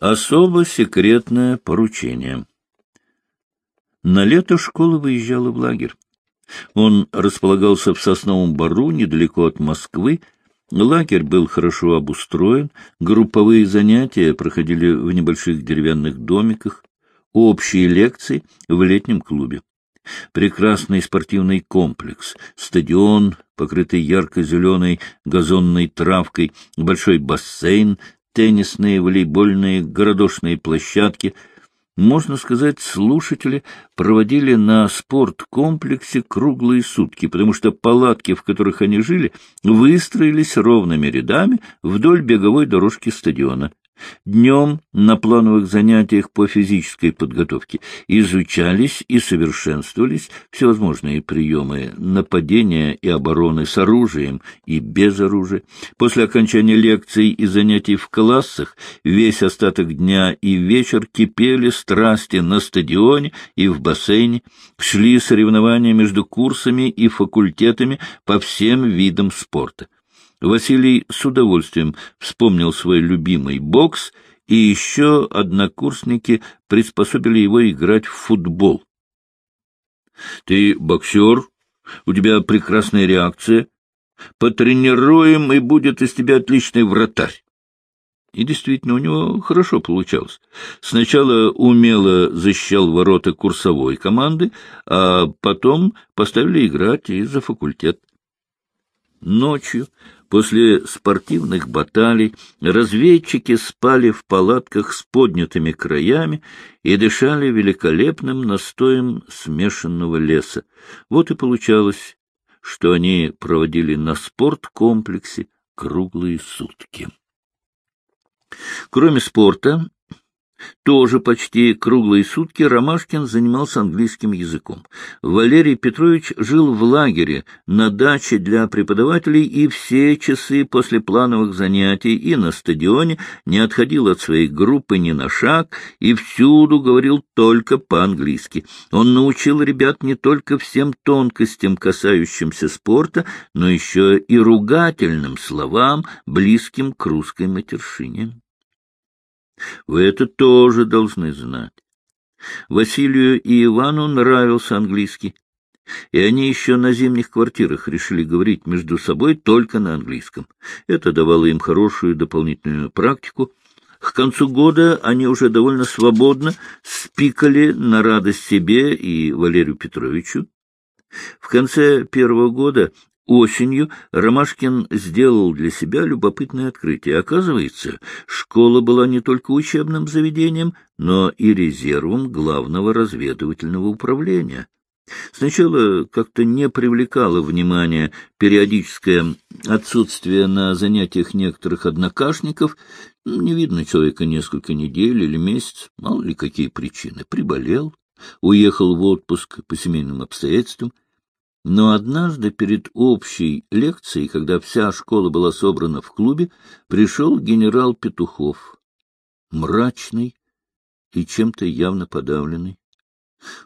Особо секретное поручение. На лето школа выезжала в лагерь. Он располагался в Сосновом Бару, недалеко от Москвы. Лагерь был хорошо обустроен, групповые занятия проходили в небольших деревянных домиках, общие лекции в летнем клубе. Прекрасный спортивный комплекс, стадион, покрытый ярко-зеленой газонной травкой, большой бассейн, теннисные, волейбольные, городошные площадки. Можно сказать, слушатели проводили на спорткомплексе круглые сутки, потому что палатки, в которых они жили, выстроились ровными рядами вдоль беговой дорожки стадиона. Днем на плановых занятиях по физической подготовке изучались и совершенствовались всевозможные приемы нападения и обороны с оружием и без оружия. После окончания лекций и занятий в классах весь остаток дня и вечер кипели страсти на стадионе и в бассейне, шли соревнования между курсами и факультетами по всем видам спорта. Василий с удовольствием вспомнил свой любимый бокс, и еще однокурсники приспособили его играть в футбол. — Ты боксер, у тебя прекрасная реакция. Потренируем, и будет из тебя отличный вратарь. И действительно, у него хорошо получалось. Сначала умело защищал ворота курсовой команды, а потом поставили играть и за факультет. Ночью После спортивных баталий разведчики спали в палатках с поднятыми краями и дышали великолепным настоем смешанного леса. Вот и получалось, что они проводили на спорткомплексе круглые сутки. Кроме спорта, тоже почти круглые сутки Ромашкин занимался английским языком. Валерий Петрович жил в лагере на даче для преподавателей и все часы после плановых занятий и на стадионе не отходил от своей группы ни на шаг и всюду говорил только по-английски. Он научил ребят не только всем тонкостям, касающимся спорта, но еще и ругательным словам, близким к русской матершине. Вы это тоже должны знать. Василию и Ивану нравился английский, и они еще на зимних квартирах решили говорить между собой только на английском. Это давало им хорошую дополнительную практику. К концу года они уже довольно свободно спикали на радость себе и Валерию Петровичу. В конце первого года Осенью Ромашкин сделал для себя любопытное открытие. Оказывается, школа была не только учебным заведением, но и резервом главного разведывательного управления. Сначала как-то не привлекало внимания периодическое отсутствие на занятиях некоторых однокашников. Не видно человека несколько недель или месяц, мало ли какие причины. Приболел, уехал в отпуск по семейным обстоятельствам. Но однажды перед общей лекцией, когда вся школа была собрана в клубе, пришел генерал Петухов, мрачный и чем-то явно подавленный.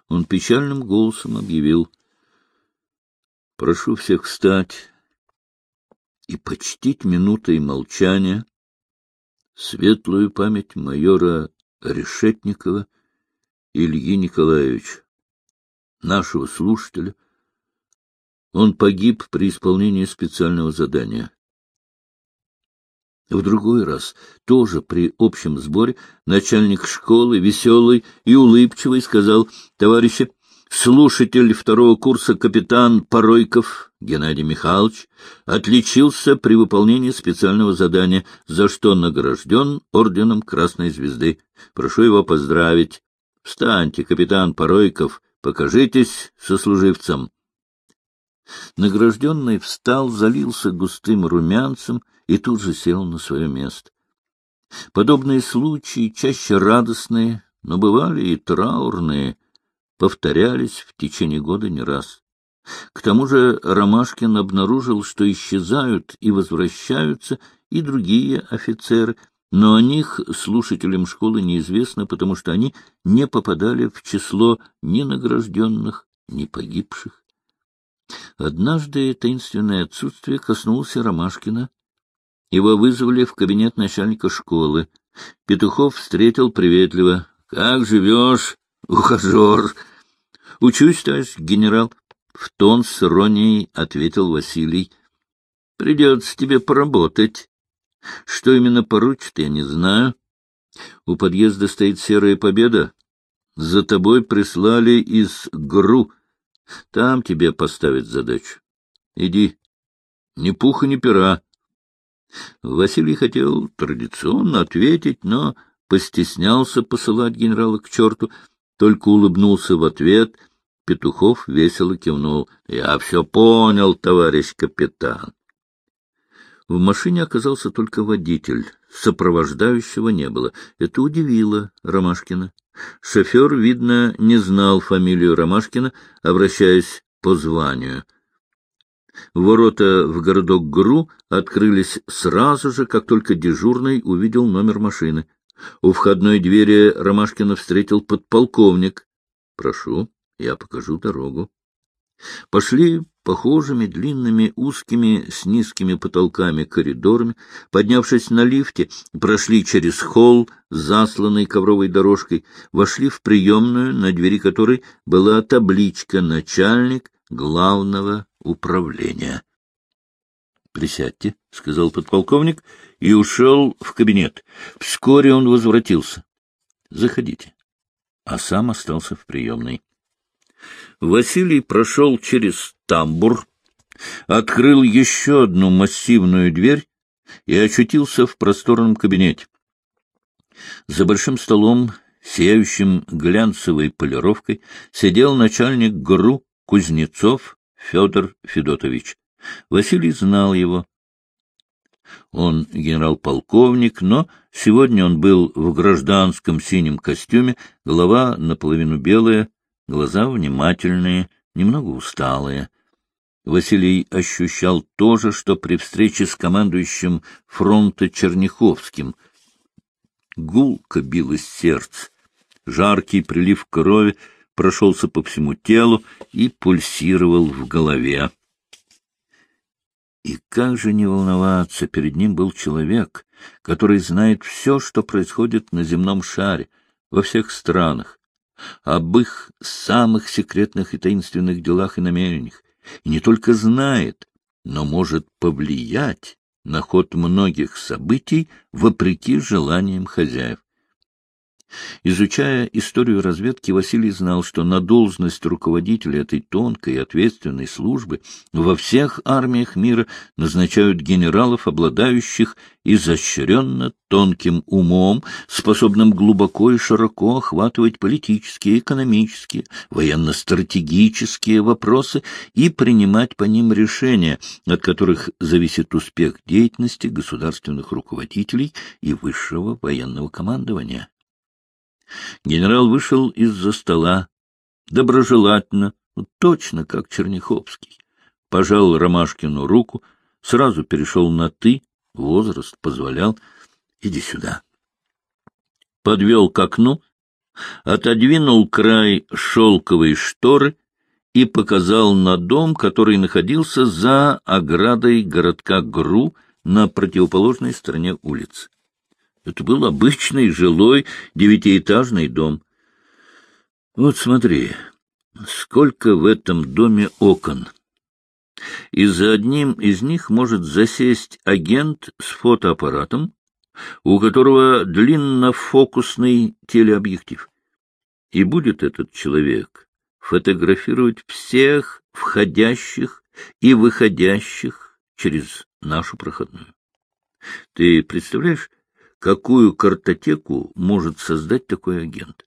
Он печальным голосом объявил, «Прошу всех встать и почтить минутой молчания светлую память майора Решетникова Ильи Николаевича, нашего слушателя, он погиб при исполнении специального задания. В другой раз, тоже при общем сборе, начальник школы, веселый и улыбчивый, сказал, товарищи, слушатель второго курса капитан Поройков Геннадий Михайлович отличился при выполнении специального задания, за что награжден орденом Красной Звезды. Прошу его поздравить. Встаньте, капитан Поройков, покажитесь сослуживцам. Награжденный встал, залился густым румянцем и тут же сел на свое место. Подобные случаи, чаще радостные, но бывали и траурные, повторялись в течение года не раз. К тому же Ромашкин обнаружил, что исчезают и возвращаются и другие офицеры, но о них слушателям школы неизвестно, потому что они не попадали в число ни награжденных, ни погибших. Однажды таинственное отсутствие коснулось Ромашкина. Его вызвали в кабинет начальника школы. Петухов встретил приветливо. — Как живешь, ухажер? — Учусь, товарищ генерал. В тон с иронией ответил Василий. — Придется тебе поработать. Что именно поручат, я не знаю. У подъезда стоит серая победа. За тобой прислали из ГРУ. Там тебе поставят задачу. Иди. Ни пуха, ни пера. Василий хотел традиционно ответить, но постеснялся посылать генерала к черту, только улыбнулся в ответ. Петухов весело кивнул. — Я все понял, товарищ капитан. В машине оказался только водитель. Сопровождающего не было. Это удивило Ромашкина. Шофер, видно, не знал фамилию Ромашкина, обращаясь по званию. Ворота в городок ГРУ открылись сразу же, как только дежурный увидел номер машины. У входной двери Ромашкина встретил подполковник. — Прошу, я покажу дорогу. Пошли похожими длинными узкими с низкими потолками коридорами, поднявшись на лифте, прошли через холл, засланный ковровой дорожкой, вошли в приемную, на двери которой была табличка «Начальник главного управления». «Присядьте», — сказал подполковник, и ушел в кабинет. Вскоре он возвратился. «Заходите». А сам остался в приемной. Василий прошел через тамбур, открыл еще одну массивную дверь и очутился в просторном кабинете. За большим столом, сияющим глянцевой полировкой, сидел начальник ГРУ Кузнецов Федор Федотович. Василий знал его. Он генерал-полковник, но сегодня он был в гражданском синем костюме, голова наполовину белая, глаза внимательные, немного усталые. Василий ощущал то же, что при встрече с командующим фронта Черняховским. Гулко билось сердце, жаркий прилив крови прошелся по всему телу и пульсировал в голове. И как же не волноваться, перед ним был человек, который знает все, что происходит на земном шаре, во всех странах, об их самых секретных и таинственных делах и намерениях, и не только знает, но может повлиять на ход многих событий вопреки желаниям хозяев. Изучая историю разведки, Василий знал, что на должность руководителя этой тонкой и ответственной службы во всех армиях мира назначают генералов, обладающих изощренно тонким умом, способным глубоко и широко охватывать политические, экономические, военно-стратегические вопросы и принимать по ним решения, от которых зависит успех деятельности государственных руководителей и высшего военного командования. Генерал вышел из-за стола, доброжелательно, ну, точно как Черняховский. Пожал Ромашкину руку, сразу перешел на «ты», возраст позволял. «Иди сюда». Подвел к окну, отодвинул край шелковой шторы и показал на дом, который находился за оградой городка Гру на противоположной стороне улицы. Это был обычный жилой девятиэтажный дом. Вот смотри, сколько в этом доме окон. И за одним из них может засесть агент с фотоаппаратом, у которого длиннофокусный телеобъектив. И будет этот человек фотографировать всех входящих и выходящих через нашу проходную. Ты представляешь, какую картотеку может создать такой агент.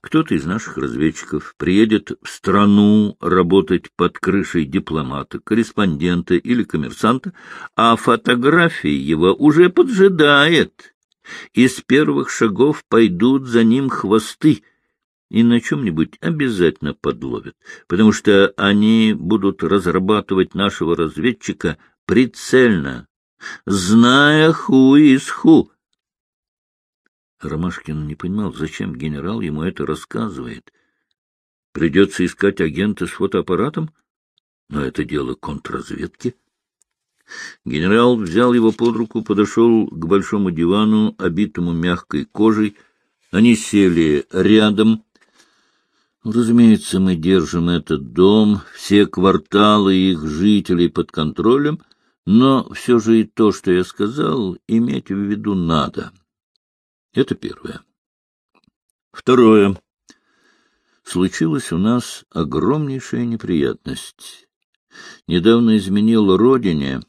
Кто-то из наших разведчиков приедет в страну работать под крышей дипломата, корреспондента или коммерсанта, а фотографии его уже поджидает, и с первых шагов пойдут за ним хвосты, и на чем-нибудь обязательно подловят, потому что они будут разрабатывать нашего разведчика прицельно, зная ху из ху. Ромашкин не понимал, зачем генерал ему это рассказывает. Придется искать агента с фотоаппаратом? Но это дело контрразведки. Генерал взял его под руку, подошел к большому дивану, обитому мягкой кожей. Они сели рядом. Разумеется, мы держим этот дом, все кварталы их жителей под контролем, но все же и то, что я сказал, иметь в виду надо. Это первое. Второе. Случилась у нас огромнейшая неприятность. Недавно изменил родине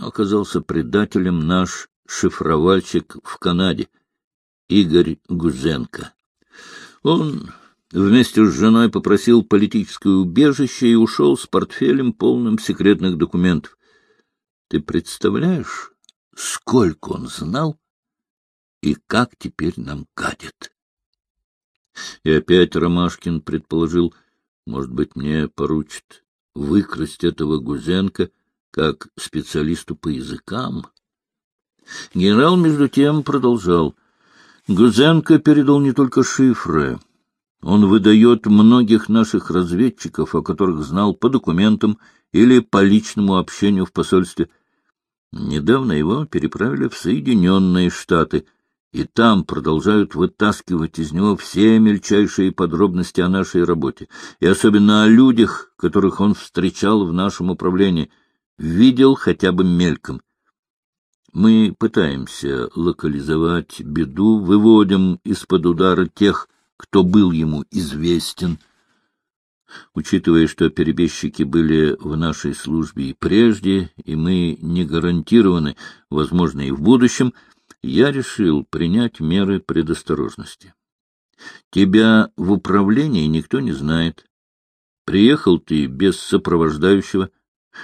оказался предателем наш шифровальщик в Канаде, Игорь Гузенко. Он вместе с женой попросил политическое убежище и ушел с портфелем, полным секретных документов. Ты представляешь, сколько он знал и как теперь нам гадит? И опять Ромашкин предположил, может быть, мне поручат выкрасть этого Гузенко — как специалисту по языкам. Генерал, между тем, продолжал. Гузенко передал не только шифры. Он выдает многих наших разведчиков, о которых знал по документам или по личному общению в посольстве. Недавно его переправили в Соединенные Штаты, и там продолжают вытаскивать из него все мельчайшие подробности о нашей работе, и особенно о людях, которых он встречал в нашем управлении — видел хотя бы мельком. Мы пытаемся локализовать беду, выводим из-под удара тех, кто был ему известен. Учитывая, что перебежчики были в нашей службе и прежде, и мы не гарантированы, возможно, и в будущем, я решил принять меры предосторожности. Тебя в управлении никто не знает. Приехал ты без сопровождающего,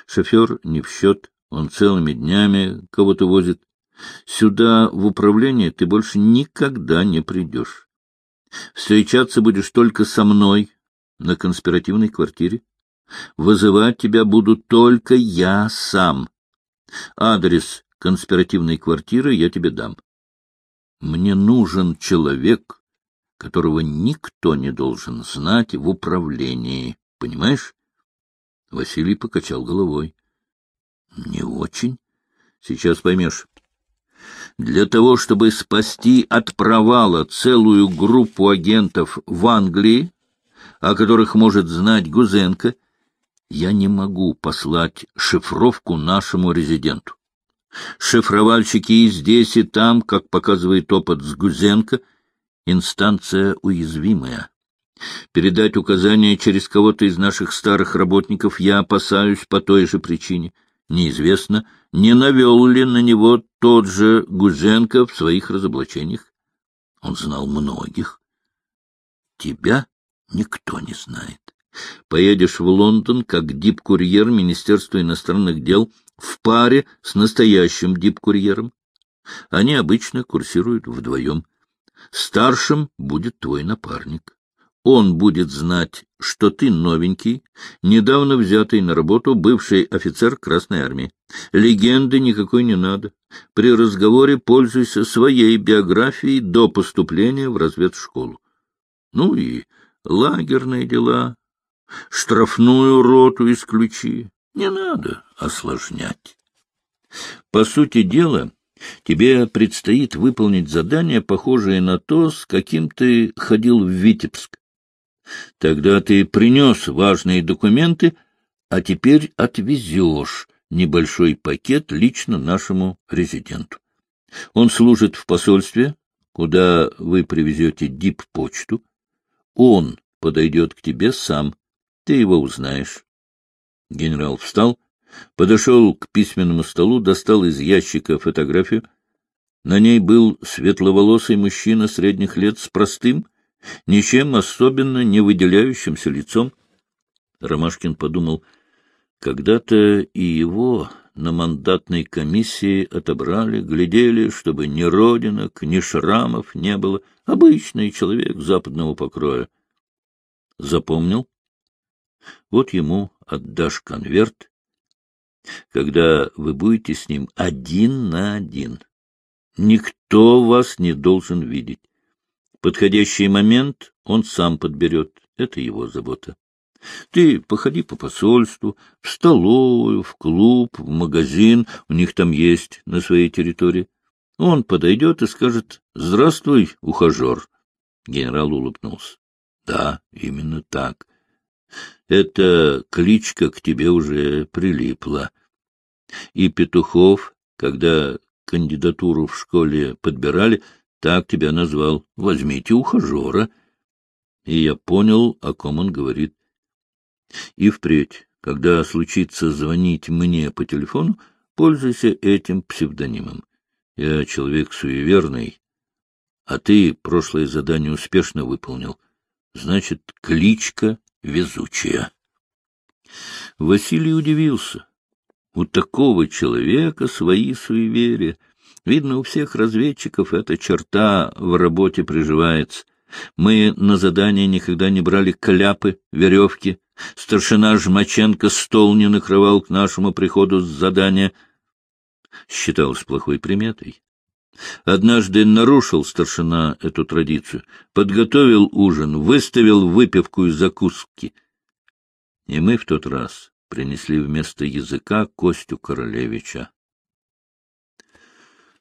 Шофер не в счет, он целыми днями кого-то возит. Сюда, в управление, ты больше никогда не придешь. Встречаться будешь только со мной на конспиративной квартире. Вызывать тебя буду только я сам. Адрес конспиративной квартиры я тебе дам. Мне нужен человек, которого никто не должен знать в управлении, понимаешь? Василий покачал головой. — Не очень. Сейчас поймешь. Для того, чтобы спасти от провала целую группу агентов в Англии, о которых может знать Гузенко, я не могу послать шифровку нашему резиденту. Шифровальщики и здесь, и там, как показывает опыт с Гузенко, инстанция уязвимая. Передать указания через кого-то из наших старых работников я опасаюсь по той же причине. Неизвестно, не навел ли на него тот же Гузенко в своих разоблачениях. Он знал многих. Тебя никто не знает. Поедешь в Лондон как дип-курьер Министерства иностранных дел в паре с настоящим дип-курьером. Они обычно курсируют вдвоем. Старшим будет твой напарник. Он будет знать, что ты новенький, недавно взятый на работу бывший офицер Красной Армии. Легенды никакой не надо. При разговоре пользуйся своей биографией до поступления в разведшколу. Ну и лагерные дела, штрафную роту исключи. Не надо осложнять. По сути дела, тебе предстоит выполнить задание, похожее на то, с каким ты ходил в Витебск. Тогда ты принес важные документы, а теперь отвезешь небольшой пакет лично нашему резиденту. Он служит в посольстве, куда вы привезете дип-почту. Он подойдет к тебе сам, ты его узнаешь. Генерал встал, подошел к письменному столу, достал из ящика фотографию. На ней был светловолосый мужчина средних лет с простым, ничем особенно не выделяющимся лицом. Ромашкин подумал, когда-то и его на мандатной комиссии отобрали, глядели, чтобы ни родинок, ни шрамов не было. Обычный человек западного покроя. Запомнил? Вот ему отдашь конверт, когда вы будете с ним один на один. Никто вас не должен видеть. Подходящий момент он сам подберет. Это его забота. Ты походи по посольству, в столовую, в клуб, в магазин, у них там есть на своей территории. Он подойдет и скажет «Здравствуй, ухажер». Генерал улыбнулся. Да, именно так. Эта кличка к тебе уже прилипла. И Петухов, когда кандидатуру в школе подбирали, так тебя назвал. Возьмите ухажера. И я понял, о ком он говорит. И впредь, когда случится звонить мне по телефону, пользуйся этим псевдонимом. Я человек суеверный, а ты прошлое задание успешно выполнил. Значит, кличка везучая. Василий удивился. У такого человека свои суеверия. Видно, у всех разведчиков эта черта в работе приживается. Мы на задание никогда не брали кляпы, веревки. Старшина Жмаченко стол не накрывал к нашему приходу с задания. Считалось плохой приметой. Однажды нарушил старшина эту традицию, подготовил ужин, выставил выпивку и закуски. И мы в тот раз принесли вместо языка Костю Королевича.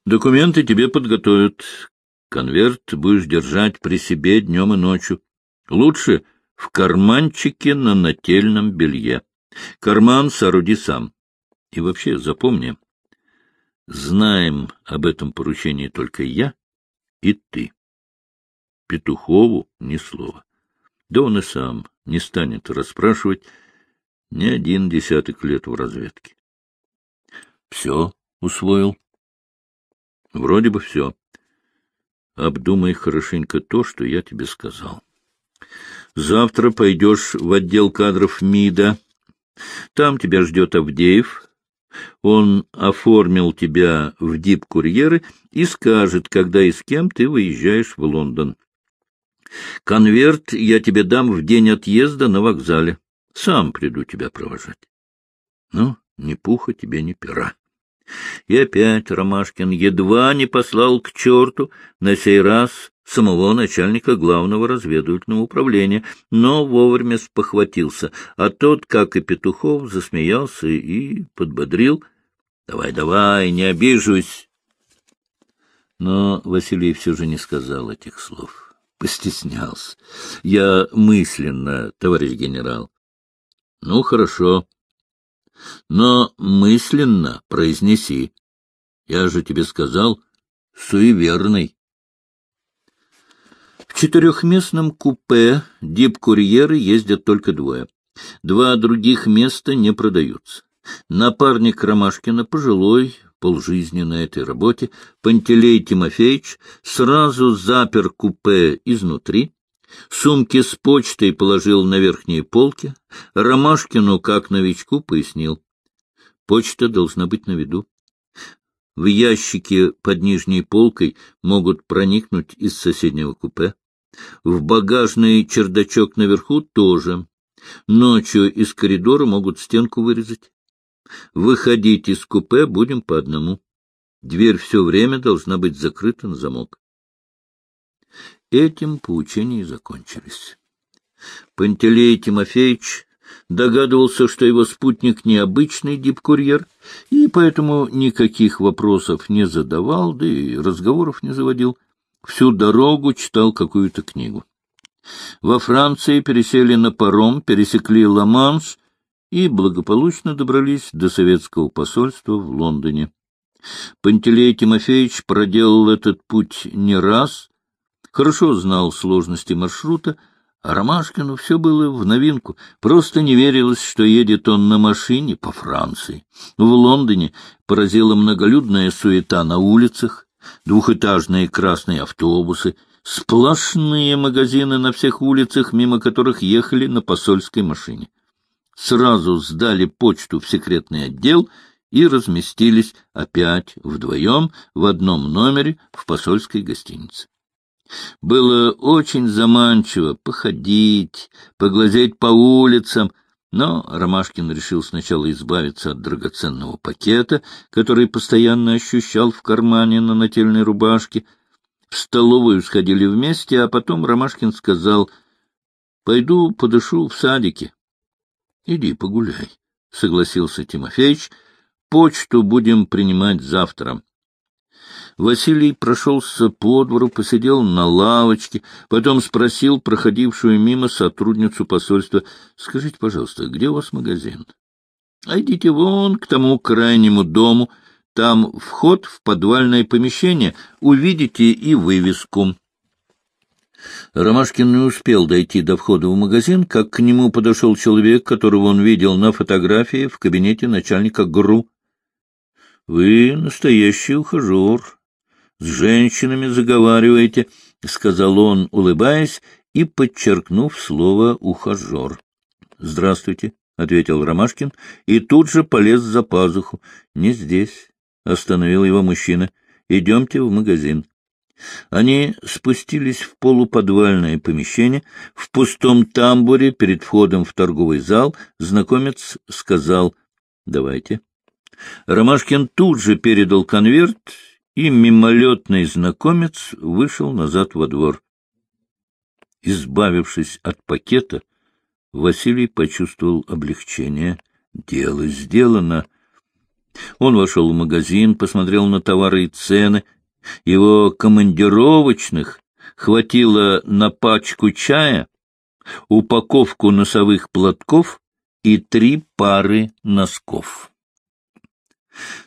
Документы тебе подготовят. Конверт будешь держать при себе днем и ночью. Лучше в карманчике на нательном белье. Карман сооруди сам. И вообще запомни, знаем об этом поручении только я и ты. Петухову ни слова. Да он и сам не станет расспрашивать ни один десяток лет в разведке. Все усвоил? Вроде бы все. Обдумай хорошенько то, что я тебе сказал. Завтра пойдешь в отдел кадров МИДа. Там тебя ждет Авдеев, он оформил тебя в дип-курьеры и скажет, когда и с кем ты выезжаешь в Лондон. Конверт я тебе дам в день отъезда на вокзале. Сам приду тебя провожать. Ну, ни пуха тебе, ни пера. И опять Ромашкин едва не послал к черту, на сей раз самого начальника главного разведывательного управления, но вовремя спохватился, а тот, как и Петухов, засмеялся и подбодрил. — Давай, давай, не обижусь. Но Василий все же не сказал этих слов. Постеснялся. Я мысленно, товарищ генерал. — Ну, хорошо. Но мысленно произнеси. Я же тебе сказал, суеверный. В четырехместном купе дип-курьеры ездят только двое. Два других места не продаются. Напарник Ромашкина, пожилой, полжизни на этой работе, Пантелей Тимофеевич, сразу запер купе изнутри, сумки с почтой положил на верхние полки, Ромашкину, как новичку, пояснил. Почта должна быть на виду. В ящике под нижней полкой могут проникнуть из соседнего купе. В багажный чердачок наверху тоже. Ночью из коридора могут стенку вырезать. Выходить из купе будем по одному. Дверь все время должна быть закрыта на замок. Этим поучения закончились. Пантелей Тимофеевич догадывался, что его спутник необычный дипкурьер, и поэтому никаких вопросов не задавал, да и разговоров не заводил. Всю дорогу читал какую-то книгу. Во Франции пересели на паром, пересекли Ла-Манш и благополучно добрались до советского посольства в Лондоне. Пантелей Тимофеевич проделал этот путь не раз, хорошо знал сложности маршрута, а Ромашкину все было в новинку. Просто не верилось, что едет он на машине по Франции. В Лондоне поразила многолюдная суета на улицах, двухэтажные красные автобусы, сплошные магазины на всех улицах, мимо которых ехали на посольской машине. Сразу сдали почту в секретный отдел и разместились опять вдвоем в одном номере в посольской гостинице. Было очень заманчиво походить, поглазеть по улицам, но Ромашкин решил сначала избавиться от драгоценного пакета, который постоянно ощущал в кармане на нательной рубашке. В столовую сходили вместе, а потом Ромашкин сказал, — Пойду подышу в садике. — Иди погуляй, — согласился Тимофеич. — Почту будем принимать завтра. Василий прошелся по двору, посидел на лавочке, потом спросил проходившую мимо сотрудницу посольства, — Скажите, пожалуйста, где у вас магазин? — А идите вон к тому крайнему дому, там вход в подвальное помещение, увидите и вывеску. Ромашкин не успел дойти до входа в магазин, как к нему подошел человек, которого он видел на фотографии в кабинете начальника ГРУ. — Вы настоящий ухажер, с женщинами заговариваете, — сказал он, улыбаясь и подчеркнув слово «ухажер». — Здравствуйте, — ответил Ромашкин и тут же полез за пазуху. — Не здесь, — остановил его мужчина. — Идемте в магазин. Они спустились в полуподвальное помещение. В пустом тамбуре перед входом в торговый зал знакомец сказал «Давайте». Ромашкин тут же передал конверт и мимолетный знакомец вышел назад во двор. Избавившись от пакета, Василий почувствовал облегчение. Дело сделано. Он вошел в магазин, посмотрел на товары и цены. Его командировочных хватило на пачку чая, упаковку носовых платков и три пары носков.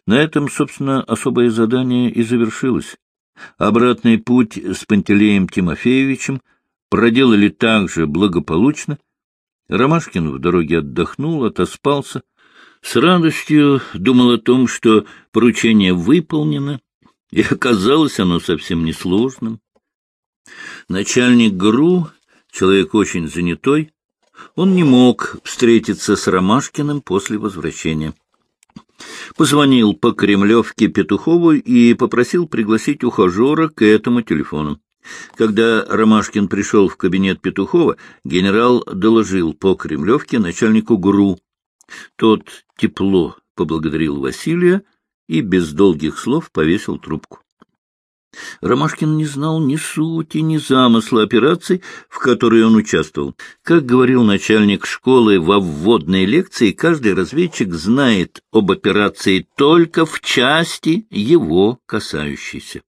На этом, собственно, особое задание и завершилось. Обратный путь с Пантелеем Тимофеевичем проделали также благополучно. Ромашкин в дороге отдохнул, отоспался, с радостью думал о том, что поручение выполнено, и оказалось оно совсем несложным. Начальник ГРУ, человек очень занятой, он не мог встретиться с Ромашкиным после возвращения. Позвонил по Кремлевке Петухову и попросил пригласить ухажера к этому телефону. Когда Ромашкин пришел в кабинет Петухова, генерал доложил по Кремлевке начальнику ГРУ. Тот тепло поблагодарил Василия и без долгих слов повесил трубку. Ромашкин не знал ни сути, ни замысла операций, в которой он участвовал. Как говорил начальник школы во вводной лекции, каждый разведчик знает об операции только в части его касающейся.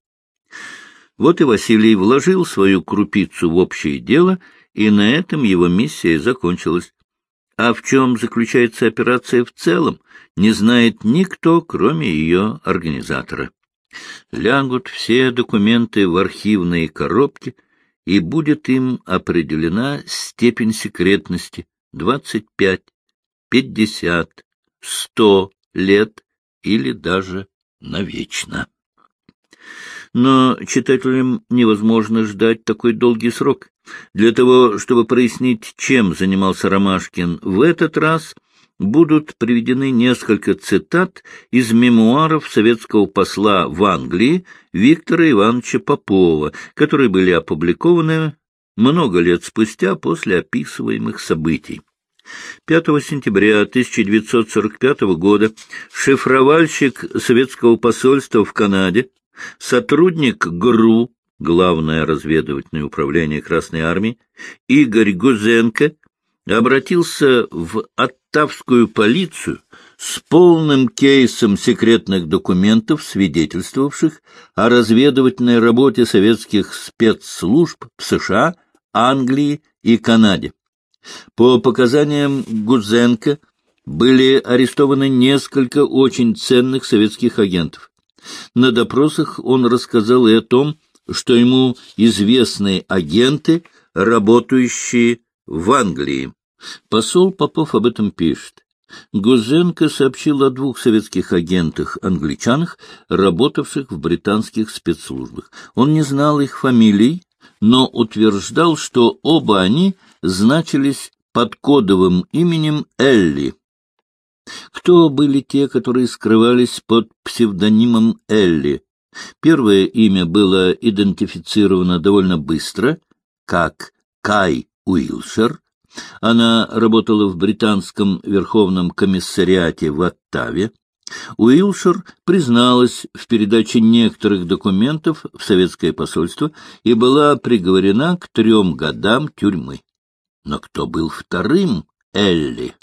Вот и Василий вложил свою крупицу в общее дело, и на этом его миссия закончилась. А в чем заключается операция в целом, не знает никто, кроме ее организатора лягут все документы в архивные коробки, и будет им определена степень секретности — двадцать пять, пятьдесят, сто лет или даже навечно. Но читателям невозможно ждать такой долгий срок. Для того, чтобы прояснить, чем занимался Ромашкин в этот раз — будут приведены несколько цитат из мемуаров советского посла в Англии Виктора Ивановича Попова, которые были опубликованы много лет спустя после описываемых событий. 5 сентября 1945 года шифровальщик советского посольства в Канаде, сотрудник ГРУ, Главное разведывательное управление Красной Армии, Игорь Гузенко обратился в оттавскую полицию с полным кейсом секретных документов, свидетельствовавших о разведывательной работе советских спецслужб в США, Англии и Канаде. По показаниям Гудзенко были арестованы несколько очень ценных советских агентов. На допросах он рассказал и о том, что ему известны агенты, работающие в Англии. Посол Попов об этом пишет. Гузенко сообщил о двух советских агентах-англичанах, работавших в британских спецслужбах. Он не знал их фамилий, но утверждал, что оба они значились под кодовым именем Элли. Кто были те, которые скрывались под псевдонимом Элли? Первое имя было идентифицировано довольно быстро, как Кай Уилшер, она работала в британском Верховном комиссариате в Оттаве. Уилшер призналась в передаче некоторых документов в советское посольство и была приговорена к трем годам тюрьмы. Но кто был вторым Элли?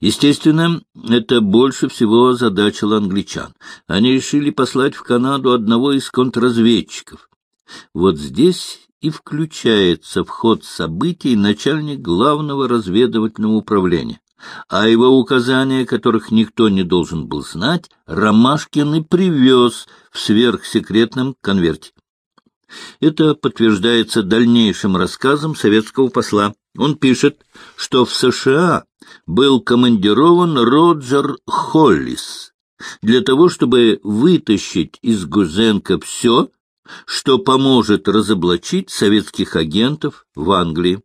Естественно, это больше всего озадачило англичан. Они решили послать в Канаду одного из контрразведчиков. Вот здесь и включается в ход событий начальник главного разведывательного управления. А его указания, которых никто не должен был знать, Ромашкин и привез в сверхсекретном конверте. Это подтверждается дальнейшим рассказом советского посла. Он пишет, что в США был командирован Роджер Холлис для того, чтобы вытащить из Гузенко все, что поможет разоблачить советских агентов в Англии.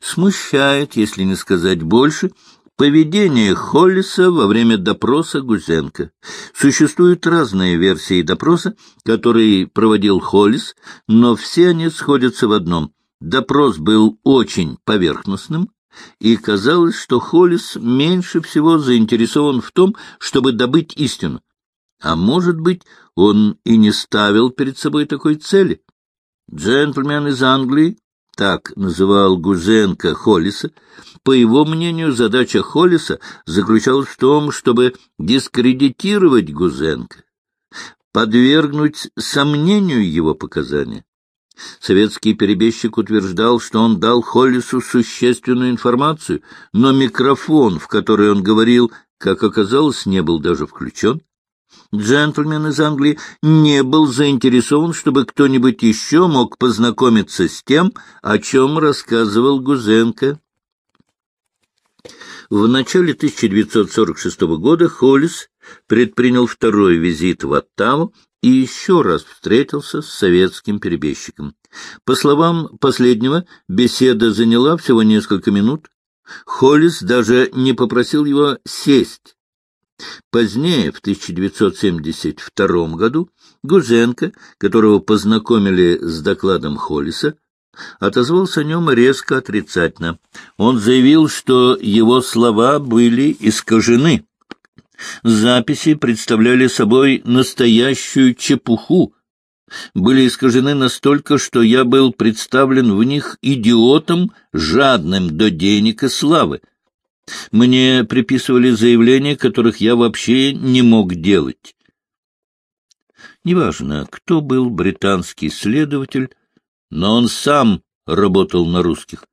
Смущает, если не сказать больше, поведение Холлиса во время допроса Гузенко. Существуют разные версии допроса, которые проводил Холлис, но все они сходятся в одном. Допрос был очень поверхностным, и казалось, что Холлис меньше всего заинтересован в том, чтобы добыть истину. А может быть, он и не ставил перед собой такой цели. Джентльмен из Англии, так называл Гузенко Холлиса, по его мнению, задача Холлиса заключалась в том, чтобы дискредитировать Гузенко, подвергнуть сомнению его показания. Советский перебежчик утверждал, что он дал Холлису существенную информацию, но микрофон, в который он говорил, как оказалось, не был даже включен. Джентльмен из Англии не был заинтересован, чтобы кто-нибудь еще мог познакомиться с тем, о чем рассказывал Гузенко. В начале 1946 года Холлис предпринял второй визит в Оттаву и еще раз встретился с советским перебежчиком. По словам последнего, беседа заняла всего несколько минут. Холлис даже не попросил его сесть. Позднее, в 1972 году, Гузенко, которого познакомили с докладом Холлиса, отозвался о нем резко отрицательно. Он заявил, что его слова были искажены. Записи представляли собой настоящую чепуху, были искажены настолько, что я был представлен в них идиотом, жадным до денег и славы. Мне приписывали заявления, которых я вообще не мог делать. Неважно, кто был британский следователь, но он сам работал на русских.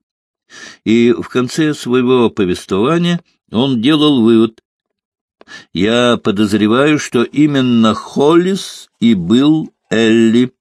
И в конце своего повествования он делал вывод. Я подозреваю, что именно Холлис и был Элли.